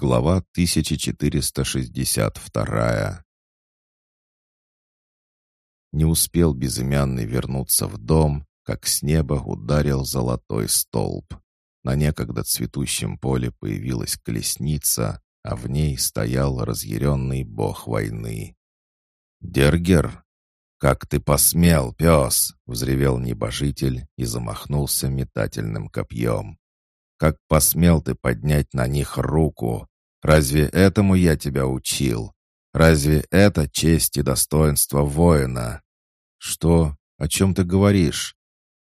Глава 1462 Не успел безымянный вернуться в дом, как с неба ударил золотой столб. На некогда цветущем поле появилась колесница, а в ней стоял разъяренный бог войны. «Дергер, как ты посмел, пес!» — взревел небожитель и замахнулся метательным копьем. Как посмел ты поднять на них руку? Разве этому я тебя учил? Разве это честь и достоинство воина? Что? О чем ты говоришь?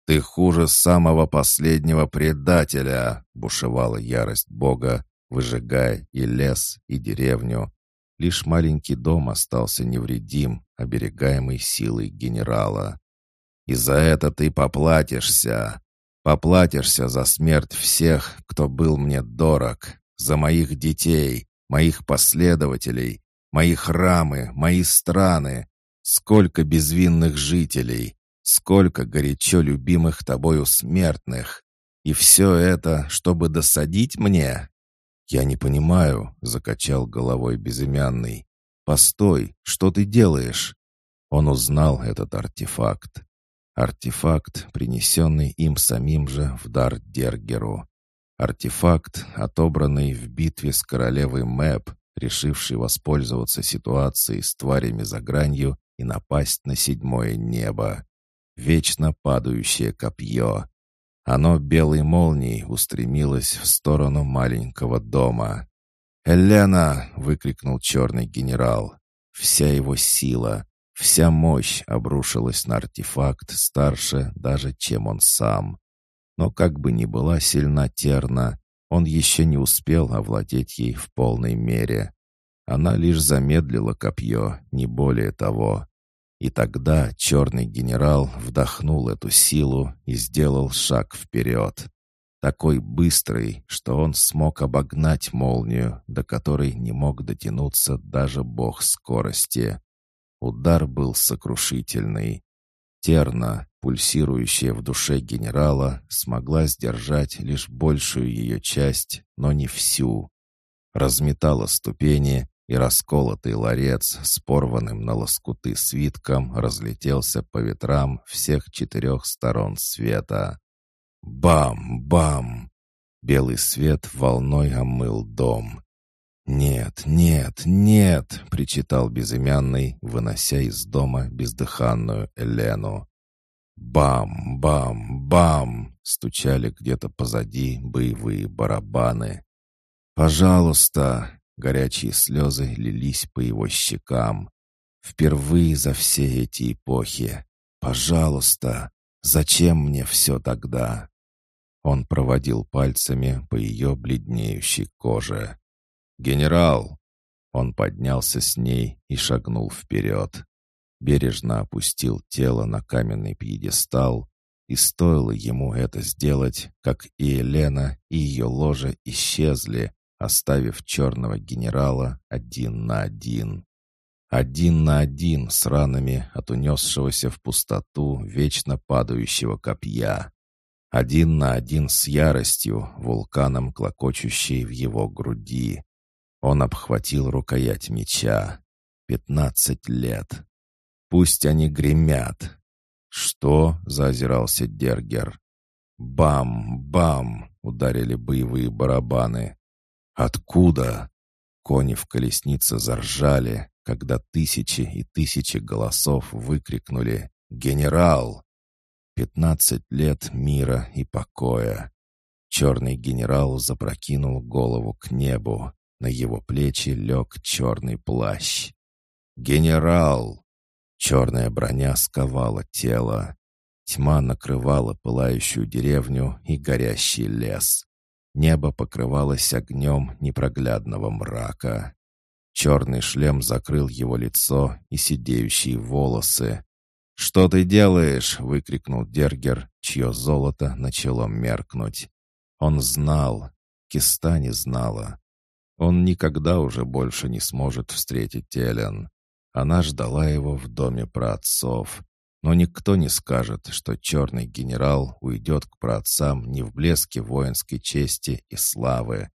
Ты хуже самого последнего предателя, бушевала ярость Бога, выжигая и лес, и деревню. Лишь маленький дом остался невредим, оберегаемый силой генерала. «И за это ты поплатишься! Поплатишься за смерть всех, кто был мне дорог, за моих детей, моих последователей, мои храмы, мои страны. Сколько безвинных жителей, сколько горячо любимых тобою смертных. И все это, чтобы досадить мне? Я не понимаю, — закачал головой безымянный. Постой, что ты делаешь? Он узнал этот артефакт. Артефакт, принесенный им самим же в дар Дергеру. Артефакт, отобранный в битве с королевой Мэп, решивший воспользоваться ситуацией с тварями за гранью и напасть на седьмое небо. Вечно падающее копье. Оно белой молнией устремилось в сторону маленького дома. «Элена!» — выкрикнул черный генерал. Вся его сила, Вся мощь обрушилась на артефакт старше даже, чем он сам. Но как бы ни была сильна Терна, он еще не успел овладеть ей в полной мере. Она лишь замедлила копье, не более того. И тогда черный генерал вдохнул эту силу и сделал шаг вперед. Такой быстрый, что он смог обогнать молнию, до которой не мог дотянуться даже бог скорости. Удар был сокрушительный. Терна, пульсирующая в душе генерала, смогла сдержать лишь большую ее часть, но не всю. Разметала ступени, и расколотый ларец с порванным на лоскуты свитком разлетелся по ветрам всех четырех сторон света. Бам! Белый свет волной омыл дом. «Нет, нет, нет!» — причитал безымянный, вынося из дома бездыханную Элену. «Бам! Бам! Бам!» — стучали где-то позади боевые барабаны. «Пожалуйста!» — горячие слезы лились по его щекам. «Впервые за все эти эпохи! Пожалуйста! Зачем мне все тогда?» Он проводил пальцами по ее бледнеющей коже. «Генерал!» Он поднялся с ней и шагнул вперед. Бережно опустил тело на каменный пьедестал, и стоило ему это сделать, как и Елена, и ее ложа исчезли, оставив черного генерала один на один. Один на один с ранами от унесшегося в пустоту вечно падающего копья. Один на один с яростью, вулканом клокочущей в его груди. Он обхватил рукоять меча. Пятнадцать лет. Пусть они гремят. Что? — заозирался Дергер. Бам! — ударили боевые барабаны. Откуда? Кони в колеснице заржали, когда тысячи и тысячи голосов выкрикнули «Генерал!» Пятнадцать лет мира и покоя. Черный генерал запрокинул голову к небу. На его плечи лег черный плащ. «Генерал!» Черная броня сковала тело. Тьма накрывала пылающую деревню и горящий лес. Небо покрывалось огнем непроглядного мрака. Черный шлем закрыл его лицо и сидеющие волосы. «Что ты делаешь?» — выкрикнул Дергер, чье золото начало меркнуть. Он знал, Киста не знала. Он никогда уже больше не сможет встретить Элен. Она ждала его в доме праотцов. Но никто не скажет, что черный генерал уйдет к праотцам не в блеске воинской чести и славы.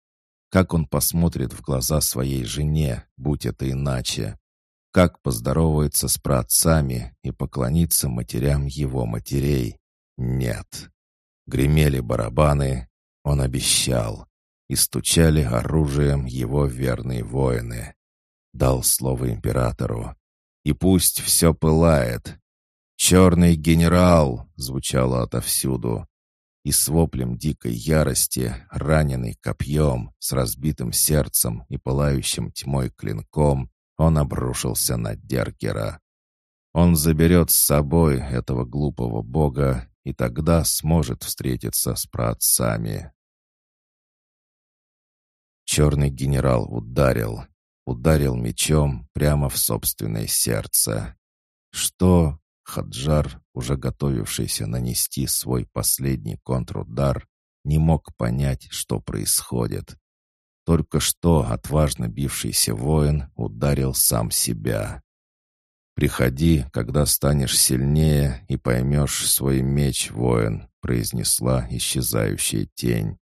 Как он посмотрит в глаза своей жене, будь это иначе? Как поздоровается с праотцами и поклониться матерям его матерей? Нет. Гремели барабаны, он обещал, и стучали оружием его верные воины. Дал слово императору. И пусть все пылает. «Черный генерал!» — звучало отовсюду. И с воплем дикой ярости, раненый копьем, с разбитым сердцем и пылающим тьмой клинком, он обрушился на Деркера. Он заберет с собой этого глупого бога и тогда сможет встретиться с праотцами. Черный генерал ударил, ударил мечом прямо в собственное сердце. Что Хаджар, уже готовившийся нанести свой последний контрудар, не мог понять, что происходит. Только что отважно бившийся воин ударил сам себя. «Приходи, когда станешь сильнее и поймешь свой меч, воин», произнесла исчезающая тень.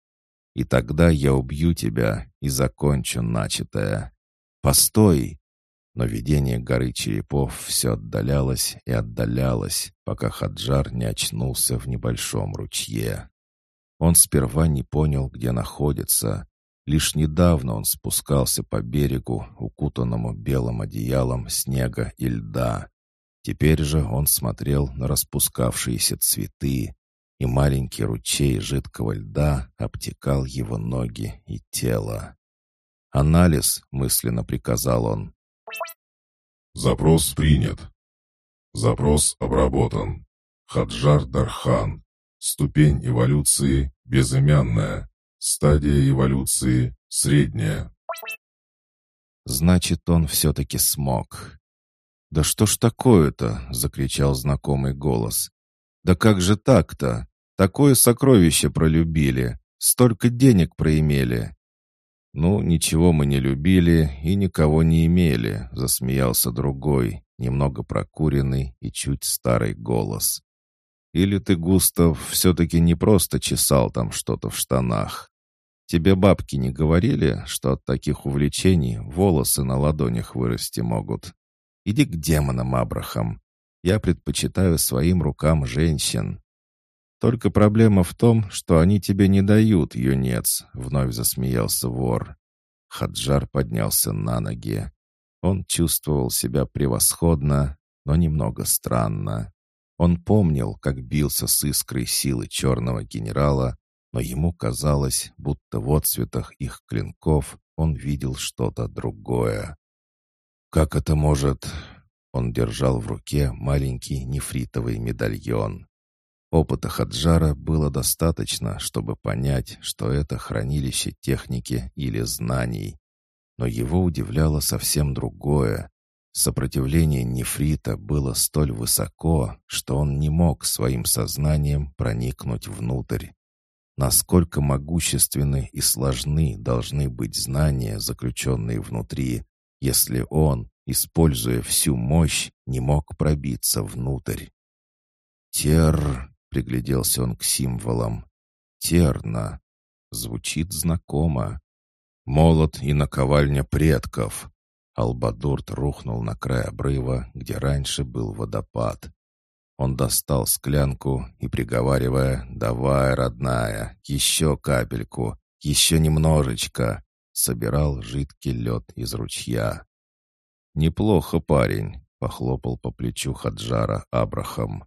«И тогда я убью тебя и закончу начатое. Постой!» Но видение горы черепов все отдалялось и отдалялось, пока Хаджар не очнулся в небольшом ручье. Он сперва не понял, где находится, Лишь недавно он спускался по берегу, укутанному белым одеялом снега и льда. Теперь же он смотрел на распускавшиеся цветы, и маленький ручей жидкого льда обтекал его ноги и тело. «Анализ», — мысленно приказал он. «Запрос принят. Запрос обработан. Хаджар Дархан. Ступень эволюции безымянная. Стадия эволюции средняя. Значит, он все-таки смог. «Да что ж такое-то?» — закричал знакомый голос. «Да как же так-то? Такое сокровище пролюбили, столько денег проимели». «Ну, ничего мы не любили и никого не имели», — засмеялся другой, немного прокуренный и чуть старый голос. «Или ты, Густав, все-таки не просто чесал там что-то в штанах?» Тебе бабки не говорили, что от таких увлечений волосы на ладонях вырасти могут? Иди к демонам, Абрахам. Я предпочитаю своим рукам женщин. Только проблема в том, что они тебе не дают, юнец, вновь засмеялся вор. Хаджар поднялся на ноги. Он чувствовал себя превосходно, но немного странно. Он помнил, как бился с искрой силы черного генерала, но ему казалось, будто в отцветах их клинков он видел что-то другое. «Как это может...» Он держал в руке маленький нефритовый медальон. Опыта Хаджара было достаточно, чтобы понять, что это хранилище техники или знаний. Но его удивляло совсем другое. Сопротивление нефрита было столь высоко, что он не мог своим сознанием проникнуть внутрь. Насколько могущественны и сложны должны быть знания, заключенные внутри, если он, используя всю мощь, не мог пробиться внутрь. «Тер...» — пригляделся он к символам. «Терна...» Звучит знакомо. «Молот и наковальня предков...» Албадурт рухнул на край обрыва, где раньше был водопад. Он достал склянку и, приговаривая «Давай, родная, еще капельку, еще немножечко», собирал жидкий лед из ручья. «Неплохо, парень», — похлопал по плечу Хаджара Абрахам.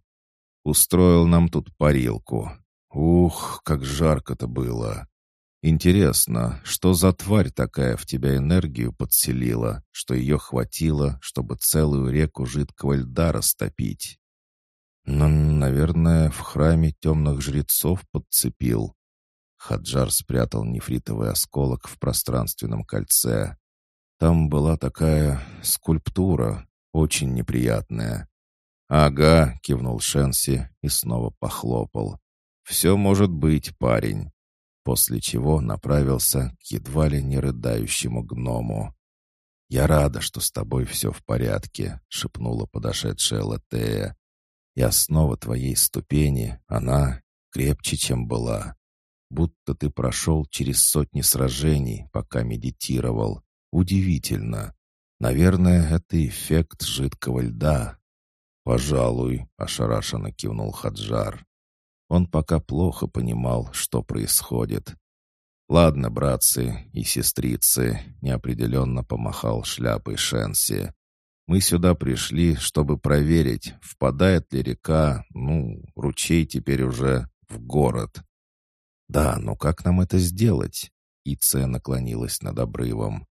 «Устроил нам тут парилку. Ух, как жарко-то было!» Интересно, что за тварь такая в тебя энергию подселила, что ее хватило, чтобы целую реку жидкого льда растопить? Но, наверное, в храме темных жрецов подцепил. Хаджар спрятал нефритовый осколок в пространственном кольце. Там была такая скульптура, очень неприятная. «Ага», — кивнул Шенси и снова похлопал. «Все может быть, парень». После чего направился к едва ли не рыдающему гному. «Я рада, что с тобой все в порядке», — шепнула подошедшая Латея и основа твоей ступени, она крепче, чем была. будто ты прошел через сотни сражений, пока медитировал. Удивительно. Наверное, это эффект жидкого льда. «Пожалуй», — ошарашенно кивнул Хаджар. Он пока плохо понимал, что происходит. «Ладно, братцы и сестрицы», — неопределенно помахал шляпой Шенси. «Мы сюда пришли, чтобы проверить, впадает ли река, ну, ручей теперь уже, в город». «Да, но как нам это сделать?» Иция наклонилась над обрывом.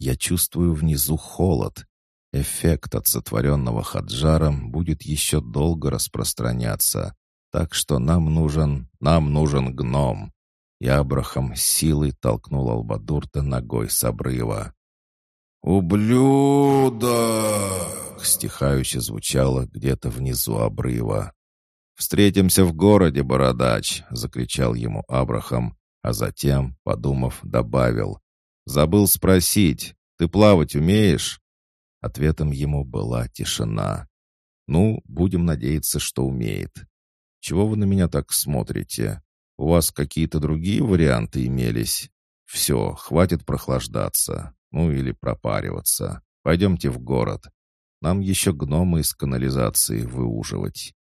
«Я чувствую внизу холод. Эффект от сотворенного Хаджаром будет еще долго распространяться. Так что нам нужен, нам нужен гном». И Абрахам силой толкнул Албадурта ногой с обрыва. «Ублюдок!» — стихающе звучало где-то внизу обрыва. «Встретимся в городе, бородач!» — закричал ему Абрахам, а затем, подумав, добавил. «Забыл спросить, ты плавать умеешь?» Ответом ему была тишина. «Ну, будем надеяться, что умеет. Чего вы на меня так смотрите? У вас какие-то другие варианты имелись? Все, хватит прохлаждаться. Ну или пропариваться. Пойдемте в город. Нам еще гномы из канализации выуживать.